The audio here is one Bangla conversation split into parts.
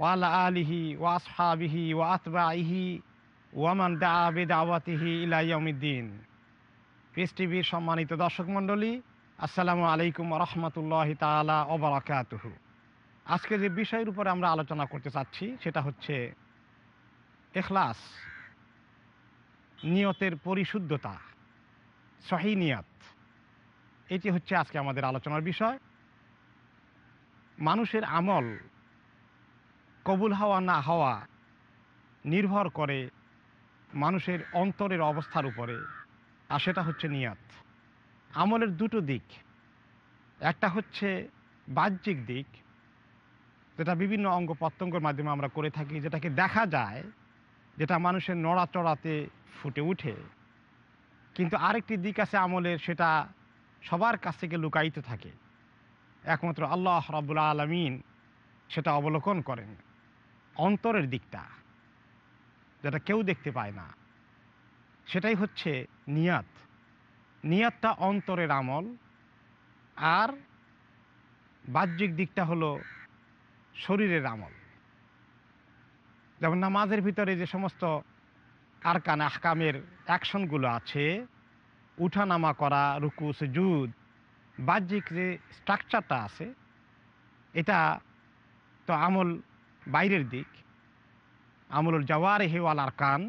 ওয়ালা আলিহি ওয়াসহাবিহি ওয়াতবাইহি ওয়ামান দা বেদাওয়াতিহি ইলাইয়মিদ্দিন পিস টিভির সম্মানিত দর্শক মণ্ডলী, আসসালামু আলাইকুম রহমতুল্লাহ তালা ওবরাকাতুহু। আজকে যে বিষয়ের উপরে আমরা আলোচনা করতে চাচ্ছি, সেটা হচ্ছে এখলাস নিয়তের পরিশুদ্ধতা, সহি নিয়ত। এটি হচ্ছে আজকে আমাদের আলোচনার বিষয়। মানুষের আমল কবুল হওয়া না হওয়া নির্ভর করে মানুষের অন্তরের অবস্থার উপরে, আর সেটা হচ্ছে নিয়াত। আমলের দুটো দিক। একটা হচ্ছে বাহ্যিক দিক, যেটা বিভিন্ন অঙ্গ প্রত্যঙ্গের মাধ্যমে আমরা করে থাকি, যেটাকে দেখা যায়, যেটা মানুষের নড়াচড়াতে ফুটে উঠে। কিন্তু আরেকটি দিক আছে আমলের, সেটা সবার কাছ থেকে লুকায়িত থাকে। একমাত্র আল্লাহ রাবুল্লা আলমিন সেটা অবলোকন করেন। অন্তরের দিকটা, যেটা কেউ দেখতে পায় না, সেটাই হচ্ছে নিয়াত। নিয়াতটা অন্তরের আমল, আর বাহ্যিক দিকটা হলো শরীরের আমল। যেমন নামাজের ভিতরে যে সমস্ত আরকান আহকামের অ্যাকশনগুলো আছে, উঠানামা করা, রুকু, সুজুদ, বাহ্যিক যে স্ট্রাকচারটা আছে, এটা তো আমল বাইরের দিক। আমলুল জওয়ার হেওয়াল আর কান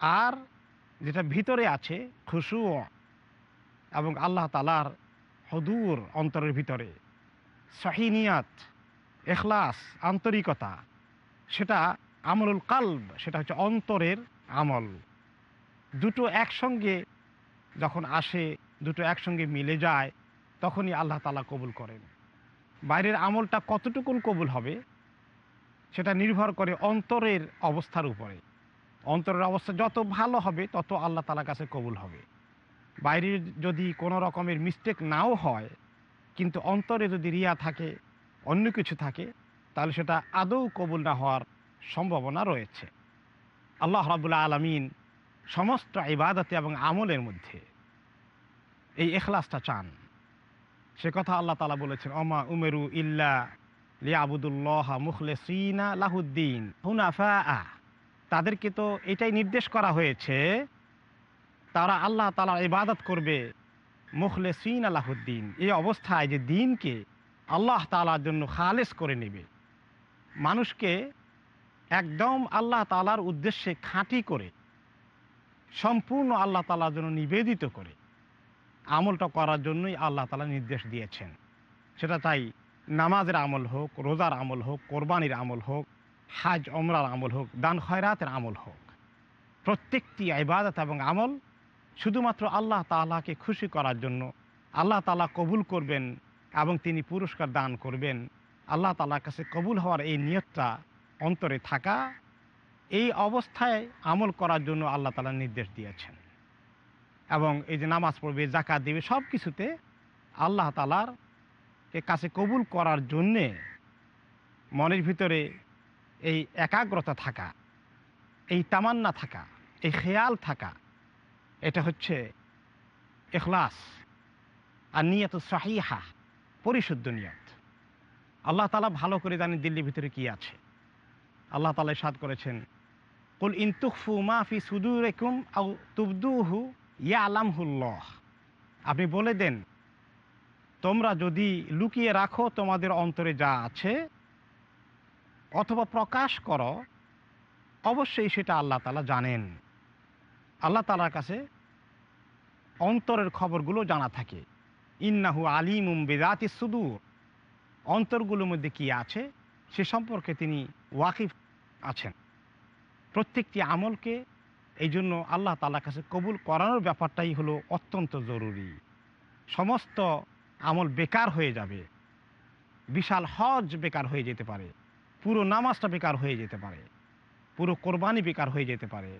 আর যেটা ভিতরে আছে, খুশু এবং আল্লাহ তালার হদুর অন্তরের ভিতরে। সহিনিয়াত এখলাস, আন্তরিকতা, সেটা আমলুল কালব, সেটা হচ্ছে অন্তরের আমল। দুটো একসঙ্গে যখন আসে, দুটো একসঙ্গে মিলে যায়, তখনই আল্লাহ তালা কবুল করেন। বাইরের আমলটা কতটুকুন কবুল হবে? সেটা নির্ভর করে অন্তরের অবস্থার উপরে। অন্তরের অবস্থা যত ভালো হবে, তত আল্লাহ তালার কাছে কবুল হবে। বাইরের যদি কোনো রকমের মিস্টেক নাও হয়, কিন্তু অন্তরে যদি রিয়া থাকে, অন্য কিছু থাকে, তাহলে সেটা আদৌ কবুল না হওয়ার সম্ভাবনা রয়েছে। আল্লাহ রাবুল্লা আলমিন সমস্ত ইবাদতে এবং আমলের মধ্যে এই এখলাসটা চান। সে কথা আল্লাহ তালা বলেছেন অমা উমেরু ইল্লা হুনাফা তাদেরকে তো এটাই নির্দেশ করা হয়েছে, তারা আল্লাহ তালা ইবাদত করবে। মুখলে সিন আলাহুদ্দিন এই অবস্থায় যে দিনকে আল্লাহ তালার জন্য খালেস করে নেবে। মানুষকে একদম আল্লাহ তালার উদ্দেশ্যে খাঁটি করে, সম্পূর্ণ আল্লাহ তালার জন্য নিবেদিত করে আমলটা করার জন্যই আল্লাহ তালা নির্দেশ দিয়েছেন। সেটা তাই নামাজের আমল হোক, রোজার আমল হোক, কোরবানির আমল হোক, হাজ অমরার আমল হোক, দান খয়রাতের আমল হোক। প্রত্যেকটি ইবাদত এবং আমল শুধুমাত্র আল্লাহ তালাকে খুশি করার জন্য আল্লাহ তালা কবুল করবেন এবং তিনি পুরস্কার দান করবেন। আল্লাহ তালার কাছে কবুল হওয়ার এই নিয়তটা অন্তরে থাকা, এই অবস্থায় আমল করার জন্য আল্লাহ তালা নির্দেশ দিয়েছেন। এবং এই যে নামাজ পড়বে, জাকাত দেবে সব কিছুতে আল্লাহ তালার কাছে কবুল করার জন্যে মনের ভিতরে এই একাগ্রতা থাকা, এই তামান্না থাকা, এই খেয়াল থাকা, এটা হচ্ছে এখলাস আর নিয়ত সাহিহা, পরিশুদ্ধ নিয়ত। আল্লাহ তালা ভালো করে জানেন দিল্লির ভিতরে কি আছে। আল্লাহ তালা সাদ করেছেন, কুল ইন্তুকফু মাফি সুদুরেকুম আউ তুবদুহু ইয়া আলামহুল্লাহ আপনি বলে দেন তোমরা যদি লুকিয়ে রাখো, তোমাদের অন্তরে যা আছে, অথবা প্রকাশ করো, অবশ্যই সেটা আল্লাহ তালা জানেন। আল্লাহ তালার কাছে অন্তরের খবরগুলো জানা থাকে। ইন্নাহু আলিমুম বেদাতি সুদু অন্তরগুলোর মধ্যে কি আছে? সে সম্পর্কে তিনি ওয়াকিফ আছেন। প্রত্যেকটি আমলকে এই জন্য আল্লাহ তালার কাছে কবুল করানোর ব্যাপারটাই হলো অত্যন্ত জরুরি। সমস্ত আমল বেকার হয়ে যাবে। বিশাল হজ বেকার হয়ে যেতে পারে। পুরো নামাজটা বেকার হয়ে যেতে পারে। পুরো কোরবানি বেকার হয়ে যেতে পারে।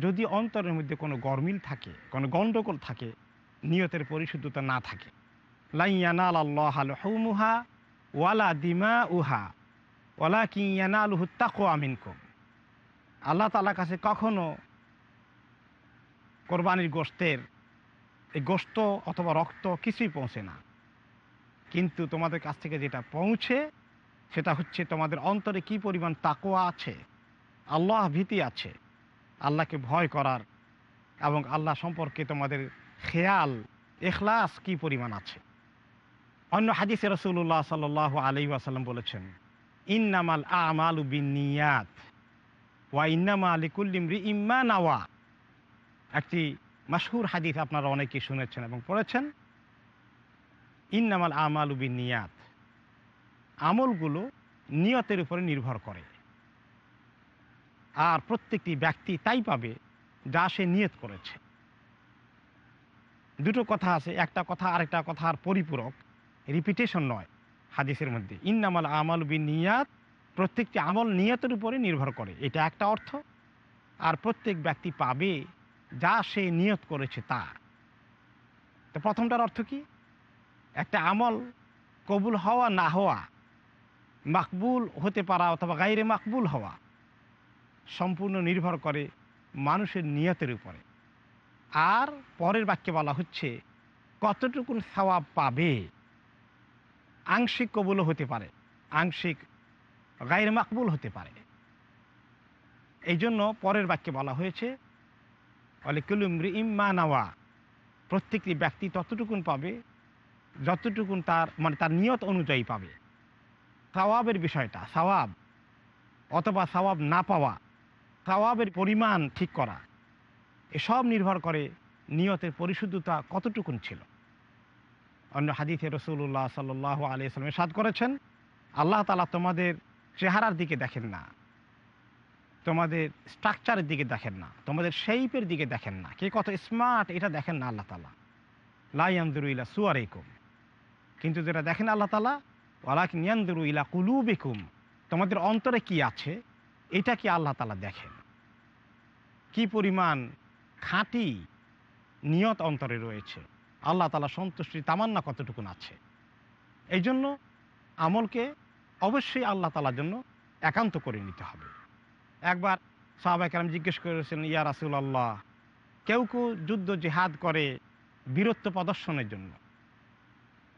যদি অন্তরের মধ্যে কোনো গরমিল থাকে, কোনো গণ্ডগোল থাকে, নিয়তের পরিশুদ্ধতা না থাকে। লাইয়ানাল আল্লাহ হুমুহা ওয়ালা দিমা উহা ওয়ালা কিয়ানাল হুত্তাকো আমিনকুম আল্লাহ তালার কাছে কখনো কোরবানির গোস্তের এই গোস্ত অথবা রক্ত কিছুই পৌঁছে না। কিন্তু তোমাদের কাছ থেকে যেটা পৌঁছে, সেটা হচ্ছে তোমাদের অন্তরে কি পরিমাণ তাকোয়া আছে, আল্লাহ ভীতি আছে, আল্লাহকে ভয় করার এবং আল্লাহ সম্পর্কে তোমাদের খেয়াল, এখলাস কি পরিমাণ আছে। অন্য হাদিসে রসুল্লাহ সাল আলি আসাল্লাম বলেছেন, ইন্নামাল আমাল বিনিয়াত ওয়া ইন্নামা আলিকুল্লিম রি ইম্মা নাওয়া। একটি মাসহুর হাদিস আপনারা অনেকে শুনেছেন এবং পড়েছেন। ইন্নামাল আমাল বিনিয়াত। আমলগুলো নিয়তের উপরে নির্ভর করে। আর প্রত্যেকটি ব্যক্তি তাই পাবে যা সে নিয়ত করেছে। দুটো কথা আছে, একটা কথা আরেকটা কথার পরিপূরক রিপিটেশন নয় হাদিসের মধ্যে। ইন্নামাল আমাল বিন নিয়াত প্রত্যেকটি আমল নিয়তের উপরে নির্ভর করে। এটা একটা অর্থ। আর প্রত্যেক ব্যক্তি পাবে যা সে নিয়ত করেছে তা তো প্রথমটার অর্থ কি? একটা আমল কবুল হওয়া না হওয়া, মাকবুল হতে পারা অথবা গাইরে মাকবুল হওয়া সম্পূর্ণ নির্ভর করে মানুষের নিয়তের উপরে। আর পরের বাক্যে বলা হচ্ছে, কতটুকুন সওয়াব পাবে? আংশিক কবুলও হতে পারে, আংশিক গায়ের মাকবুল হতে পারে। এই জন্য পরের বাক্যে বলা হয়েছে অলিকুলুমরি ইম্মা নাওয়া, প্রত্যেকটি ব্যক্তি ততটুকুন পাবে যতটুকুন তার মানে তার নিয়ত অনুযায়ী পাবে। সওয়াবের বিষয়টা, সওয়াব, অথবা সওয়াব না পাওয়া, সওয়াবের পরিমাণ ঠিক করা, এসব নির্ভর করে নিয়তের পরিশুদ্ধতা কতটুকুন ছিল। অন্য হাদিসে রসুল্লাহ সাল আলিয়াল্লাম সাদ করেছেন, আল্লাহ তালা তোমাদের চেহারার দিকে দেখেন না, তোমাদের স্ট্রাকচারের দিকে দেখেন না, তোমাদের শেপের দিকে দেখেন না। কে কত স্মার্ট এটা দেখেন না আল্লাহ তালা লাইয়ামদুরু ইলা সুয়ারেকুম কিন্তু যেটা দেখেন আল্লাহ তালা ওয়ালাক নিয়ান্দুরু ইলা কুলু বেকুম তোমাদের অন্তরে কি আছে? এটা কি আল্লাহ তালা দেখেন? কি পরিমাণ খাঁটি নিয়ত অন্তরে রয়েছে? আল্লাহ তালা সন্তুষ্টি, তামান্না কতটুকুন আছে? এই জন্য আমলকে অবশ্যই আল্লাহ তালার জন্য একান্ত করে নিতে হবে। একবার সাহাবাহাম জিজ্ঞেস করেছেন, ইয়া রাসুল আল্লাহ কেউ কেউ যুদ্ধ, জেহাদ করে বীরত্ব প্রদর্শনের জন্য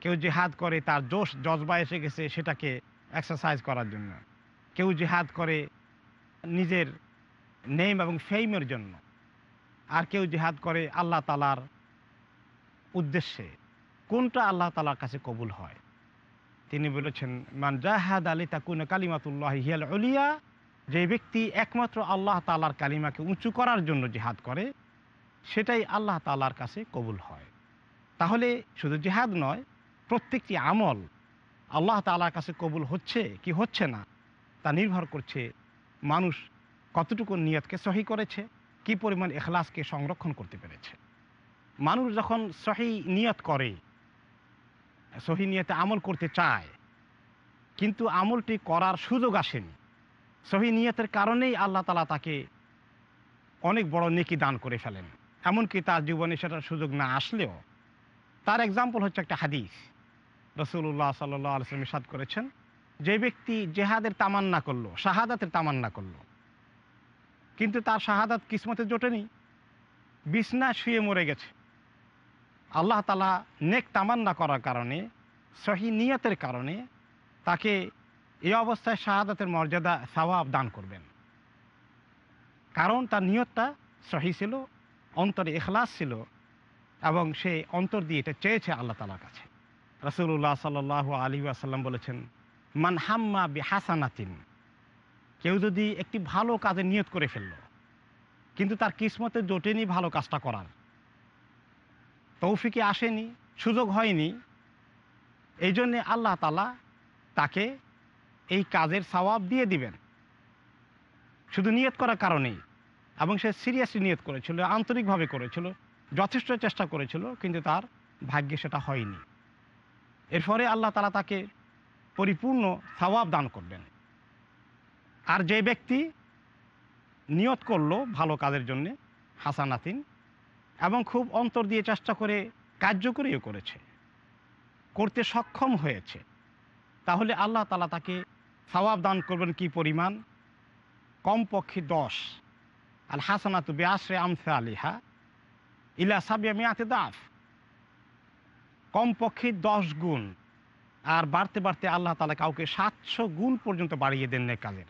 কেউ জেহাদ করে, তার জোশ, জজবা এসে গেছে সেটাকে এক্সারসাইজ করার জন্য। কেউ জেহাদ করে নিজের নেম এবং ফেইমের জন্য। আর কেউ জেহাদ করে আল্লাহ তালার উদ্দেশ্যে। কোনটা আল্লাহ তালার কাছে কবুল হয়? তিনি বলেছেন, মান জাহাদ আলী তাকুন কালিমাতুল্লাহ হিয়াল অলিয়া যে ব্যক্তি একমাত্র আল্লাহ তালার কালিমাকে উঁচু করার জন্য জেহাদ করে, সেটাই আল্লাহ তালার কাছে কবুল হয়। তাহলে শুধু জেহাদ নয় প্রত্যেকটি আমল আল্লাহ তালার কাছে কবুল হচ্ছে কি হচ্ছে না, তা নির্ভর করছে মানুষ কতটুকু নিয়তকে সহি করেছে, কি পরিমাণ এখলাসকে সংরক্ষণ করতে পেরেছে। মানুষ যখন সহি নিয়ত করে, সহি নিয়তে আমল করতে চায়, কিন্তু আমলটি করার সুযোগ আসেনি। সহি নিয়তের কারণেই আল্লাহ তালা তাকে অনেক বড় নেকি দান করে ফেলেন। এমনকি তার জীবনে সেটার সুযোগ না আসলেও, তার এক্সাম্পল হচ্ছে একটা হাদিস। রসুল্লাহ সাল্লাহ আলসালাম সাদ করেছেন, যে ব্যক্তি জেহাদের তামান্না করল, শাহাদাতের তামান্না করল, কিন্তু তার শাহাদাত কিসমতে জোটেনি, বিছনা শুয়ে মরে গেছে। আল্লাহ তালা নেক তামান্না করার কারণে, সহি নিয়তের কারণে তাকে এই অবস্থায় শাহাদাতের মর্যাদা, সওয়াব দান করবেন। কারণ তার নিয়তটা সহি ছিল, অন্তরে এখলাস ছিল, এবং সে অন্তর দিয়ে এটা চেয়েছে আল্লাহ তালার কাছে। রসুল্লাহ সাল আলী আসাল্লাম বলেছেন, মান হাম্মা বি হাসানাতিন কেউ যদি একটি ভালো কাজে নিয়ত করে ফেলল, কিন্তু তার কিসমতে জোটেনি ভালো কাজটা করার, তৌফিকে আসেনি, সুযোগ হয়নি এই জন্যে আল্লাহ তালা তাকে এই কাজের সওয়াব দিয়ে দিবেন। শুধু নিয়ত করার কারণেই, এবং সে সিরিয়াসলি নিয়ত করেছিল, আন্তরিকভাবে করেছিল, যথেষ্ট চেষ্টা করেছিল, কিন্তু তার ভাগ্যে সেটা হয়নি। এর ফলে আল্লাহ তালা তাকে পরিপূর্ণ সওয়াব দান করবেন আর যে ব্যক্তি নিয়ত করল ভালো কাজের জন্যে, হাসানাতিন, এবং খুব অন্তর দিয়ে চেষ্টা করে কার্যকরীও করেছে, করতে সক্ষম হয়েছে, তাহলে আল্লাহ তালা তাকে সওয়াব দান করবেন কি পরিমাণ? কমপক্ষে দশ। আল হাসানাতু বেআশ্রে আমসে আলিহা ইলা সাবিয়া মিয়াতে দাফ। কমপক্ষে দশ গুণ। আর বাড়তে বাড়তে আল্লাহ তালা কাউকে সাতশো গুণ পর্যন্ত বাড়িয়ে দেন নে কাজের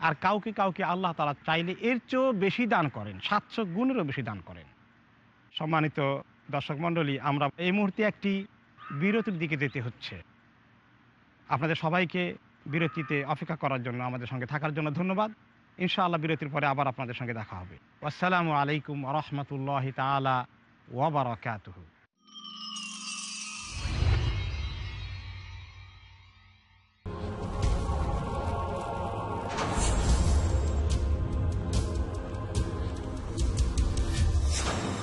আর কাউকে কাউকে আল্লাহ তালা চাইলে এর চেয়েও বেশি দান করেন, সাতশো গুণেরও বেশি দান করেন। সম্মানিত দর্শক মণ্ডলী, আমরা এই মুহূর্তে একটি বিরতির দিকে যেতে হচ্ছে। আপনাদের সবাইকে বিরতিতে অপেক্ষা করার জন্য, আমাদের সঙ্গে থাকার জন্য ধন্যবাদ। ইনশাআল্লাহ বিরতির পরে আবার আপনাদের সঙ্গে দেখা হবে। আসসালামু আলাইকুম রহমতুল্লাহ তালা ওবরাকাতুহ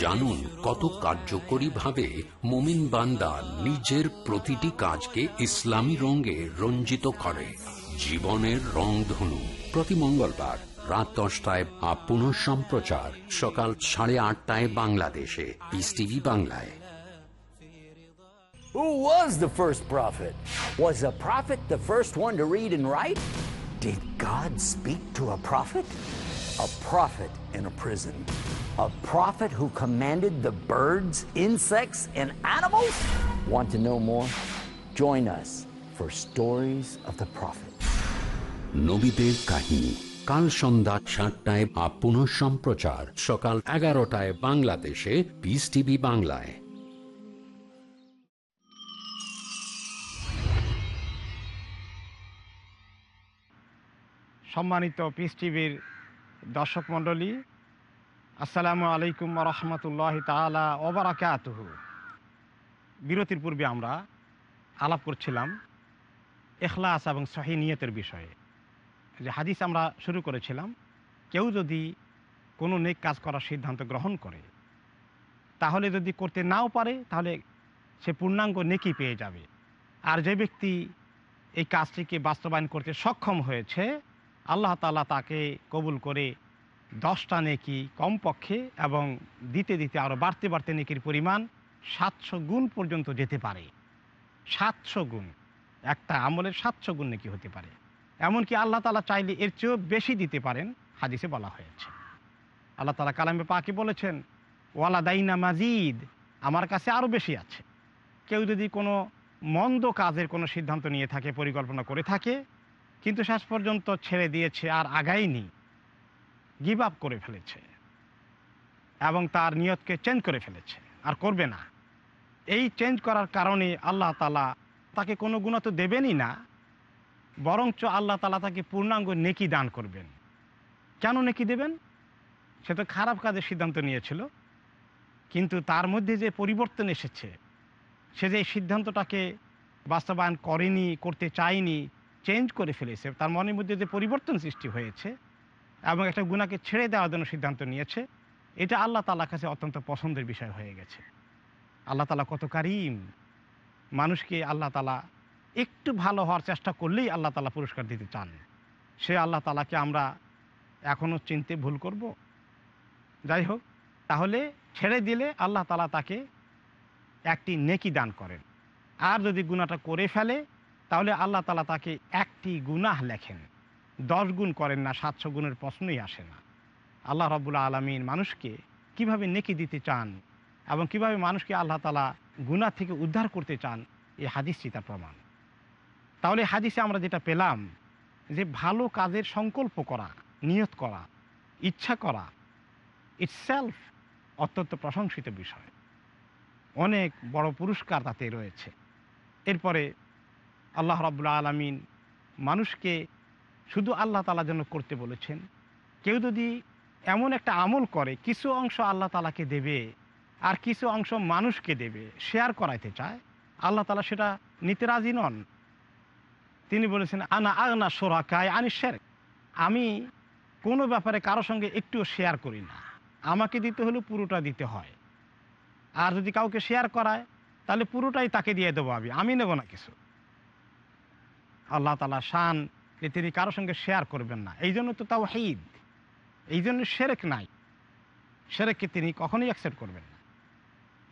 জানুন কত কার্যকরীভাবে মোমিন বান্দা নিজের প্রতিটি কাজকে ইসলামী রঙে রঞ্জিত করে জীবনের রংধনু প্রতি মঙ্গলবার রাত দশটায় বা পুনঃ সম্প্রচার সকাল সাড়ে আটটায় বাংলাদেশে পিস টিভি বাংলায় Who was the first prophet? Was a prophet the first one to read and write? Did God speak to a prophet? A prophet in a prison. A prophet who commanded the birds, insects, and animals? Want to know more? Join us for Stories of the Prophet. নবীদের কাহিনী কাল সন্ধ্যা সাতটায় বা পুনঃ সম্প্রচার সকাল এগারোটায় বাংলাদেশে পিস টিভি বাংলায় সম্মানিত পিস টিভির দর্শক মণ্ডলী, আসসালামু আলাইকুম রহমতুল্লাহ তালা ওবরাকাতুহ বিরতির পূর্বে আমরা আলাপ করছিলাম এখলাস এবং সহি নিয়তের বিষয়ে। যে হাদিস আমরা শুরু করেছিলাম, কেউ যদি কোনো নেক কাজ করার সিদ্ধান্ত গ্রহণ করে, তাহলে যদি করতে নাও পারে, তাহলে সে পূর্ণাঙ্গ নেকি পেয়ে যাবে। আর যে ব্যক্তি এই কাজটিকে বাস্তবায়ন করতে সক্ষম হয়েছে আল্লাহ তালা তাকে কবুল করে দশটা নেকি কমপক্ষে এবং দিতে দিতে আরও বাড়তে বাড়তে নেকির পরিমাণ সাতশো গুণ পর্যন্ত যেতে পারে। সাতশো গুণ। একটা আমলের সাতশো গুণ নেকি হতে পারে। এমনকি আল্লাহ তালা চাইলে এর চেয়েও বেশি দিতে পারেন হাদিসে বলা হয়েছে। আল্লাহ তালা কালামে পাকে বলেছেন, ওয়ালা দাইনা মাজিদ। আমার কাছে আরও বেশি আছে। কেউ যদি কোনো মন্দ কাজের কোনো সিদ্ধান্ত নিয়ে থাকে, পরিকল্পনা করে থাকে কিন্তু শেষ পর্যন্ত ছেড়ে দিয়েছে আর আগাইনি গিভ আপ করে ফেলেছে। এবং তার নিয়তকে চেঞ্জ করে ফেলেছে। আর করবে না। এই চেঞ্জ করার কারণে আল্লাহ তালা তাকে কোনো গুণা তো দেবেনই না, বরঞ্চ আল্লাহ তালা তাকে পূর্ণাঙ্গ নেকি দান করবেন। কেন নেকি দেবেন? সে তো খারাপ কাজের সিদ্ধান্ত নিয়েছিল। কিন্তু তার মধ্যে যে পরিবর্তন এসেছে, সে যে সিদ্ধান্তটাকে বাস্তবায়ন করেনি, করতে চায়নি চেঞ্জ করে ফেলেছে, তার মনের মধ্যে যে পরিবর্তন সৃষ্টি হয়েছে এবং একটা গুণাকে ছেড়ে দেওয়ার জন্য সিদ্ধান্ত নিয়েছে, এটা আল্লাহ তালার কাছে অত্যন্ত পছন্দের বিষয় হয়ে গেছে। আল্লাহ তালা কত কারিম। মানুষকে আল্লাহ তালা একটু ভালো হওয়ার চেষ্টা করলেই আল্লাহ তালা পুরস্কার দিতে চান। সে আল্লাহ তালাকে আমরা এখনও চিনতে ভুল করব। যাই হোক, তাহলে ছেড়ে দিলে আল্লাহ তালা তাকে একটি নেকি দান করেন। আর যদি গুণাটা করে ফেলে তাহলে আল্লাহ তালা তাকে একটি গুনাহ লেখেন। দশ গুণ করেন না, সাতশো গুণের প্রশ্নই আসে না। আল্লাহ রব্বুল্লা আলমিন মানুষকে কীভাবে নেকি দিতে চান এবং কীভাবে মানুষকে আল্লাহ তালা গুনাহ থেকে উদ্ধার করতে চান, এই হাদিসটি তার প্রমাণ। তাহলে হাদিসে আমরা যেটা পেলাম যে ভালো কাজের সংকল্প করা, নিয়ত করা, ইচ্ছা করা ইটসেলফ অত্যন্ত প্রশংসিত বিষয়। অনেক বড় পুরস্কার তাতে রয়েছে। এরপরে আল্লাহ রাবুল্লা আলমিন মানুষকে শুধু আল্লাহ তালা যেন করতে বলেছেন। কেউ যদি এমন একটা আমল করে, কিছু অংশ আল্লাহ তালাকে দেবে আর কিছু অংশ মানুষকে দেবে শেয়ার করাইতে চায়? আল্লাহ তালা সেটা নিতে রাজি নন। তিনি বলেছেন, আনা আগনা সোরাকায় আনি শের আমি কোনো ব্যাপারে কারও সঙ্গে একটুও শেয়ার করি না। আমাকে দিতে হলে পুরোটা দিতে হয়। আর যদি কাউকে শেয়ার করায়, তাহলে পুরোটাই তাকে দিয়ে দেবো আমি। আমি নেব না কিছু। আল্লাহ তালা শান যে তিনি কারও সঙ্গে শেয়ার করবেন না। এই জন্য তো তাও হেদ এই জন্য সেরেক নাই। সেরেককে তিনি কখনোই অ্যাকসেপ্ট করবেন না।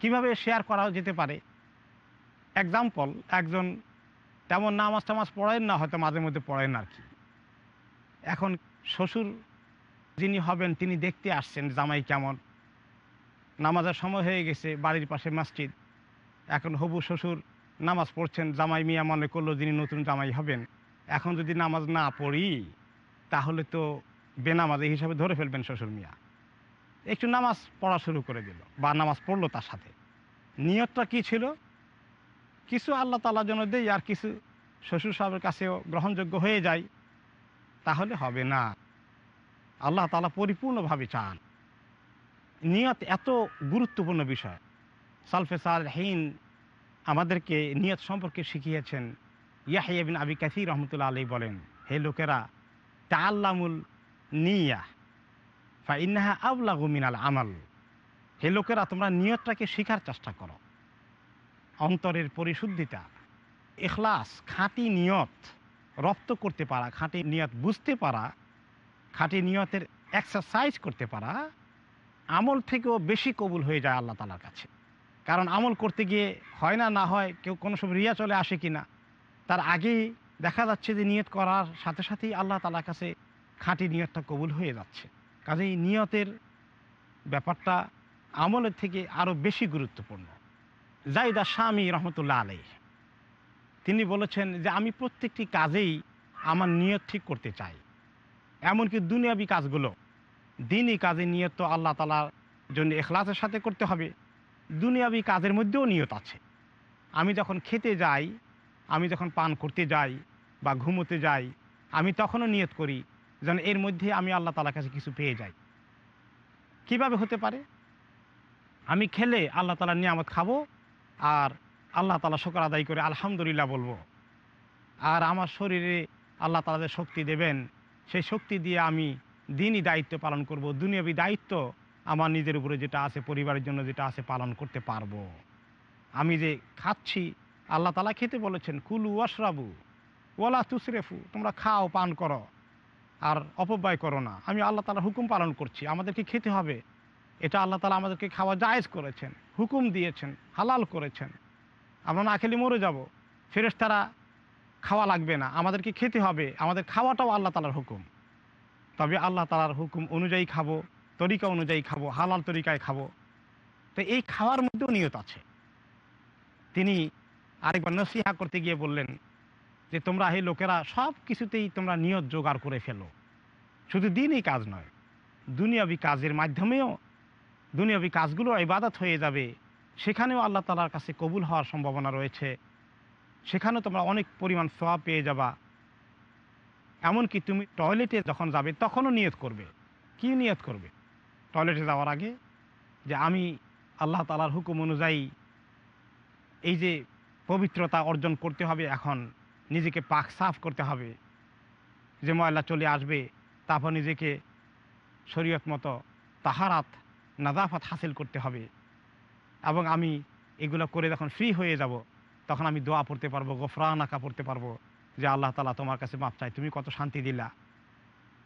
কীভাবে শেয়ার করা যেতে পারে? এক্সাম্পল একজন তেমন নামাজ টামাজ পড়েন না, হয়তো মাঝে মধ্যে পড়েন আর কি। এখন শ্বশুর যিনি হবেন, তিনি দেখতে আসছেন জামাই কেমন। নামাজের সময় হয়ে গেছে, বাড়ির পাশে মসজিদ এখন হবু শ্বশুর নামাজ পড়ছেন, জামাই মিয়া মনে করল যিনি নতুন জামাই হবেন। এখন যদি নামাজ না পড়ি, তাহলে তো বেনামাজি হিসাবে ধরে ফেলবেন শ্বশুর মিয়া। একটু নামাজ পড়া শুরু করে দিল, বা নামাজ পড়ল তার সাথে। নিয়তটা কি ছিল? কিছু আল্লাহ তালার জন্য দেই আর কিছু শ্বশুর সাহেবের কাছেও গ্রহণযোগ্য হয়ে যায়, তাহলে হবে না। আল্লাহ তালা পরিপূর্ণভাবে চান। নিয়ত এত গুরুত্বপূর্ণ বিষয়। সালফে সালহীন আমাদেরকে নিয়ত সম্পর্কে শিখিয়েছেন। ইয়াহিয়াবিন আবি কাসির রহমতুল্লা আলী বলেন, হে লোকেরা তা আল্লামুল নিয়া, ফা ইন্নাহা আবলাগু মিনাল আমাল। হে লোকেরা, তোমরা নিয়তটাকে শেখার চেষ্টা করো। অন্তরের পরিশুদ্ধিতা এখলাস খাঁটি নিয়ত রপ্ত করতে পারা, খাঁটি নিয়ত বুঝতে পারা, খাঁটি নিয়তের এক্সারসাইজ করতে পারা, আমল থেকেও বেশি কবুল হয়ে যায় আল্লাহ তালার কাছে। কারণ আমল করতে গিয়ে হয় না না হয় কেউ কোনো সময় রিয়া চলে আসে কি না তার আগেই দেখা যাচ্ছে যে নিয়ত করার সাথে সাথেই আল্লাহ তালার কাছে খাঁটি নিয়তটা কবুল হয়ে যাচ্ছে। কাজেই নিয়তের ব্যাপারটা আমলের থেকে আরও বেশি গুরুত্বপূর্ণ। জাইদা স্বামী রহমতুল্লাহ আলাই তিনি বলেছেন যে আমি প্রত্যেকটি কাজেই আমার নিয়ত ঠিক করতে চাই। এমনকি দুনিয়াবি কাজগুলো, দিনই কাজে নিয়ত আল্লাহ তালার জন্য এখলাসের সাথে করতে হবে। দুনিয়াবি কাজের মধ্যেও নিয়ত আছে। আমি যখন খেতে যাই, আমি যখন পান করতে যাই বা ঘুমোতে যাই, আমি তখনও নিয়ত করি যেন এর মধ্যে আমি আল্লাহ তালার কাছে কিছু পেয়ে যাই। কীভাবে হতে পারে? আমি খেলে আল্লাহ তালার নিয়ামত খাব আর আল্লাহ তালা শকর আদায় করে আলহামদুলিল্লাহ বলব। আর আমার শরীরে আল্লাহ তালা যে শক্তি দেবেন, সেই শক্তি দিয়ে আমি দিনই দায়িত্ব পালন করব। দুনিয়াবি দায়িত্ব আমার নিজের উপরে যেটা আছে, পরিবারের জন্য যেটা আছে পালন করতে পারব। আমি যে খাচ্ছি, আল্লাহ তালা খেতে বলেছেন, কুলু ওয়াশরাবু ওলা তুসরেফু তোমরা খাও, পান করো, আর অপব্যয় করো না। আমি আল্লাহ তালা হুকুম পালন করছি, আমাদেরকে খেতে হবে। এটা আল্লাহ তালা আমাদেরকে খাওয়া জায়েজ করেছেন, হুকুম দিয়েছেন, হালাল করেছেন। আমরা না খেলে মরে যাব। ফেরেস তারা খাওয়া লাগবে না, আমাদেরকে খেতে হবে। আমাদের খাওয়াটাও আল্লাহ তালার হুকুম। তবে আল্লাহ তালার হুকুম অনুযায়ী খাব। তরিকা অনুযায়ী খাব, হালাল তরিকায় খাব। তো এই খাওয়ার মধ্যেও নিয়ত আছে। তিনি আরেকবার নসিহা করতে গিয়ে বললেন যে, তোমরা এই লোকেরা সব কিছুতেই তোমরা নিয়ত জোগাড় করে ফেলো। শুধু দিনই কাজ নয়, দুনিয়াবি কাজের মাধ্যমেও, দুনিয়াবি কাজগুলো ইবাদত হয়ে যাবে। সেখানেও আল্লাহ তালার কাছে কবুল হওয়ার সম্ভাবনা রয়েছে। সেখানেও তোমরা অনেক পরিমাণ সোয়া পেয়ে যাবা। এমনকি তুমি টয়লেটে যখন যাবে, তখনও নিয়ত করবে। কি নিয়ত করবে? টয়লেটে যাওয়ার আগে যে আমি আল্লাহ তালার হুকুম অনুযায়ী এই যে পবিত্রতা অর্জন করতে হবে এখন, নিজেকে পাক সাফ করতে হবে। যে ময়লা চলে আসবে, তারপর নিজেকে শরীয়ত মতো তাহারাত, নাজাফাত হাসিল করতে হবে। এবং আমি এগুলো করে যখন ফ্রি হয়ে যাব, তখন আমি দোয়া পড়তে পারব, গোফরান আঁকা পড়তে পারব যে আল্লাহ তালা তোমার কাছে মাপ চাই তুমি কত শান্তি দিলা।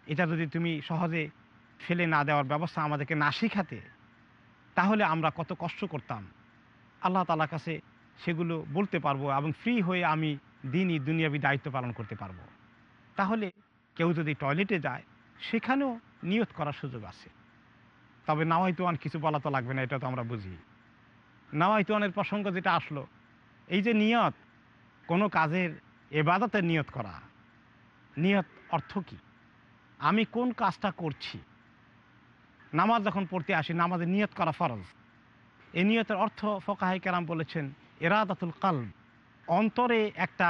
এটা যদি তুমি সহজে ফেলে না দেওয়ার ব্যবস্থা আমাদেরকে না শিখাতে, তাহলে আমরা কত কষ্ট করতাম। আল্লাহ তালার কাছে সেগুলো বলতে পারব এবং ফ্রি হয়ে আমি দিনই দুনিয়াবি দায়িত্ব পালন করতে পারব। তাহলে কেউ যদি টয়লেটে যায়, সেখানেও নিয়ত করার সুযোগ আছে। তবে নাওয়াইতুয়ান কিছু বলা তো লাগবে না, এটা তো আমরা বুঝি। নাওয়াইতুয়ানের প্রসঙ্গ যেটা আসলো, এই যে নিয়ত, কোনো কাজের এবাদতের নিয়ত করা। নিয়ত অর্থ কি? আমি কোন কাজটা করছি? নামাজ যখন পড়তে আসি নামাজে নিয়ত করা ফরজ। এই নিয়তের অর্থ ফকাহাই কেরাম বলেছেন এরাদাতুল কাল অন্তরে একটা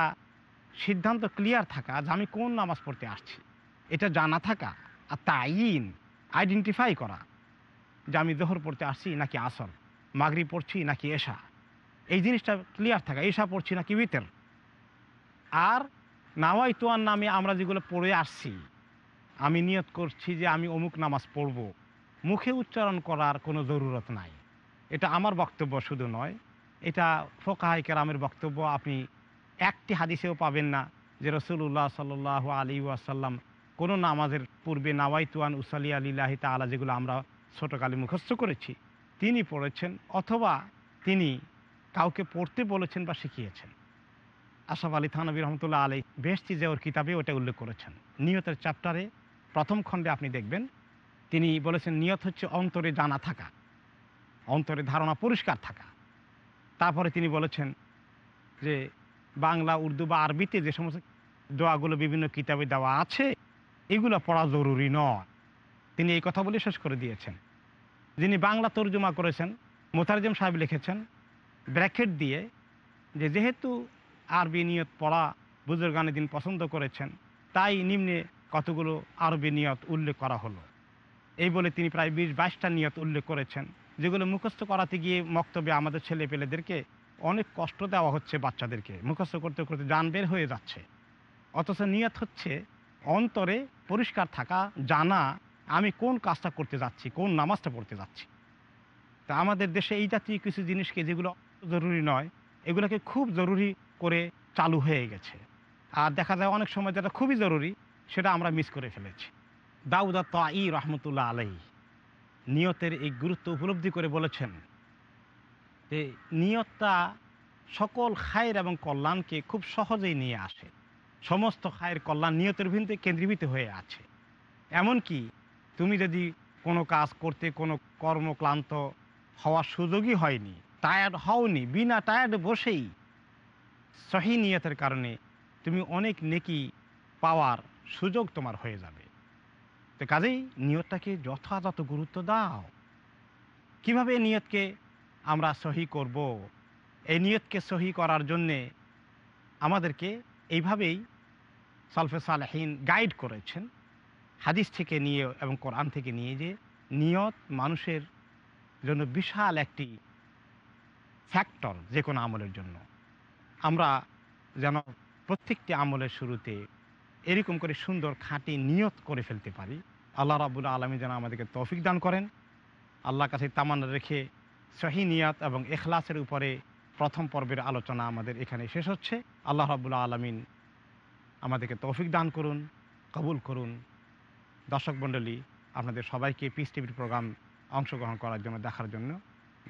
সিদ্ধান্ত ক্লিয়ার থাকা যে আমি কোন নামাজ পড়তে আসছি। এটা জানা থাকা আর তাইন আইডেন্টিফাই করা যে আমি দোহর পড়তে আসছি নাকি আসল মাগরি পড়ছি নাকি এশা। এই জিনিসটা ক্লিয়ার থাকা, এশা পড়ছি নাকি উইতের আর নাওয়াই তোয়ার নামে আমরা যেগুলো পড়ে আসছি, আমি নিয়ত করছি যে আমি অমুক নামাজ পড়ব। মুখে উচ্চারণ করার কোনো জরুরত নাই। এটা আমার বক্তব্য শুধু নয়, এটা ফোকাহাই কেরামের বক্তব্য। আপনি একটি হাদিসেও পাবেন না যে রসুল্লাহ সাল আলী ওয়াসাল্লাম কোনো নামাজের পূর্বে নাওয়াইতুয়ান উসালি আলিল্লাহি তালা যেগুলো আমরা ছোটোকালে মুখস্থ করেছি, তিনি পড়েছেন অথবা তিনি কাউকে পড়তে বলেছেন বা শিখিয়েছেন। আশাফ আলী থানবী রহমতুল্লাহ আলী বেশ চিজে ওর কিতাবে ওটা উল্লেখ করেছেন। নিয়তের চ্যাপ্টারে প্রথম খণ্ডে আপনি দেখবেন তিনি বলেছেন, নিয়ত হচ্ছে অন্তরে জানা থাকা, অন্তরে ধারণা পরিষ্কার থাকা। তারপরে তিনি বলেছেন যে, বাংলা, উর্দু বা আরবিতে যে সমস্ত দোয়াগুলো বিভিন্ন কিতাবে দেওয়া আছে, এগুলো পড়া জরুরি নয়। তিনি এই কথা বলে শেষ করে দিয়েছেন। যিনি বাংলা তর্জমা করেছেন, মোতারজম সাহেব লিখেছেন, ব্র্যাকেট দিয়ে যে, যেহেতু আরবি নিয়ত পড়া বুজুর্গানে দিন পছন্দ করেছেন, তাই নিম্নে কতগুলো আরবি নিয়ত উল্লেখ করা হলো? এই বলে তিনি প্রায় বিশ বাইশটা নিয়ত উল্লেখ করেছেন, যেগুলো মুখস্থ করাতে গিয়ে মক্তব্যে আমাদের ছেলে পেলেদেরকে অনেক কষ্ট দেওয়া হচ্ছে বাচ্চাদেরকে। মুখস্থ করতে করতে যান বের হয়ে যাচ্ছে। অথচ নিয়ত হচ্ছে অন্তরে পরিষ্কার থাকা, জানা আমি কোন কাজটা করতে যাচ্ছি, কোন নামাজটা পড়তে যাচ্ছি। তা আমাদের দেশে এই জাতীয় কিছু জিনিসকে যেগুলো জরুরি নয়, এগুলোকে খুব জরুরি করে চালু হয়ে গেছে। আর দেখা যায় অনেক সময় যেটা খুবই জরুরি, সেটা আমরা মিস করে ফেলেছি। দাউদা ই রহমতুল্লাহ আলাই নিয়তের এই গুরুত্ব উপলব্ধি করে বলেছেন যে নিয়তটা সকল খায়ের এবং কল্যাণকে খুব সহজেই নিয়ে আসে। সমস্ত খায়ের কল্যাণ নিয়তের ভিন্তে কেন্দ্রীভূত হয়ে আছে। এমনকি তুমি যদি কোনো কাজ করতে কোনো কর্মক্লান্ত হওয়ার সুযোগই হয়নি টায়ার্ড হওনি, বিনা টায়ার্ড বসেই সহি নিয়তের কারণে তুমি অনেক নেকি পাওয়ার সুযোগ তোমার হয়ে যাবে। তো কাজেই নিয়তটাকে যথাযথ গুরুত্ব দাও। কীভাবে এই নিয়তকে আমরা সহি করব? এই নিয়তকে সহি করার জন্যে আমাদেরকে এইভাবেই সালফে সালেহীন গাইড করেছেন। হাদিস থেকে নিয়ে এবং কোরআন থেকে নিয়ে যে নিয়ত মানুষের জন্য বিশাল একটি ফ্যাক্টর যে কোনো আমলের জন্য। আমরা যেন প্রত্যেকটি আমলের শুরুতে এরকম করে সুন্দর খাঁটি নিয়ত করে ফেলতে পারি। আল্লাহ রাবুল আলমী যেন আমাদেরকে তৌফিক দান করেন। আল্লাহ কাছে তামান্না রেখে সহি নিয়াত এবং এখলাসের উপরে প্রথম পর্বের আলোচনা আমাদের এখানে শেষ হচ্ছে। আল্লাহ রাবুল্লাহ আলমিন আমাদেরকে তৌফিক দান করুন, কবুল করুন। দর্শক মণ্ডলী, আপনাদের সবাইকে পিস টিভির প্রোগ্রাম অংশগ্রহণ করার জন্য, দেখার জন্য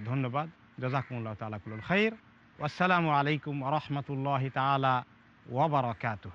ধন্যবাদ। জজাকুমুল্লাহ তালাকুল খাইর। আসসালামু আলাইকুম রহমতুল্লাহ তালা ওবরাকাতহ